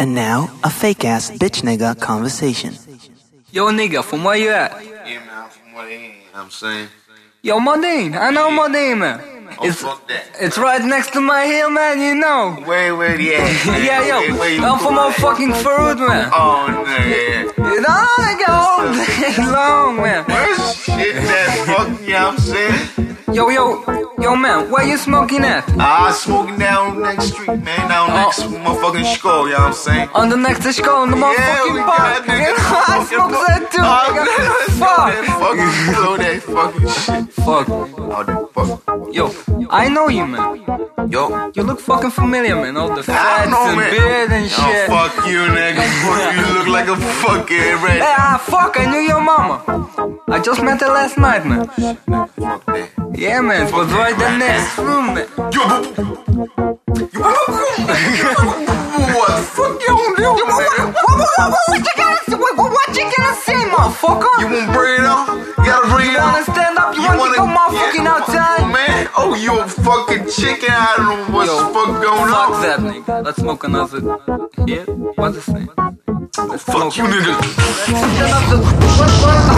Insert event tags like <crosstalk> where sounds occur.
And now, a fake ass bitch nigga conversation. Yo, nigga, from where you at? Yeah, man, I'm from where you know what I'm saying. Yo, Modine, I know Modine, man. Oh, It's, fuck that. it's right next to my hill, man, you know. Wait, wait, yeah. Yeah, yo, Wait, wait, I'm from old fucking Farood, man. Oh, no, yeah. You know, I go all day <laughs> long, man. Where's shit that fuck, you know what I'm saying? Yo, yo, yo, man, where you smoking at? Ah, smoking down next street, man. Down Oh. next motherfucking skull, you know what I'm saying? On the next school in the motherfucking park. got nigga, <laughs> I smoke that too, Oh, nigga. Fuck. Fucking, blow that fucking shit. Fuck. The fuck. Yo, I know you, man. Yo. You look fucking familiar, man. All the fats know, and man. beard and shit. Oh, fuck you, nigga. Fuck you. Look like a fucking red. Hey, ah, fuck, I knew your mama. I just met her last night, man. Fuck that. Yeah, man, right the next room, man. Yo, Yo, what the fuck you gonna do, man? What you gonna say? What, what you gonna say, motherfucker? You wanna bring it on? You gotta bring it up. You wanna stand up? You, want to go motherfucking yeah, outside? Man, oh, you a fucking chicken. I don't know what's Yo, the fuck going Fuck on. that, nigga. Let's smoke another. Here? What's his name? Let's Fuck smoke you, nigga. another. What, what the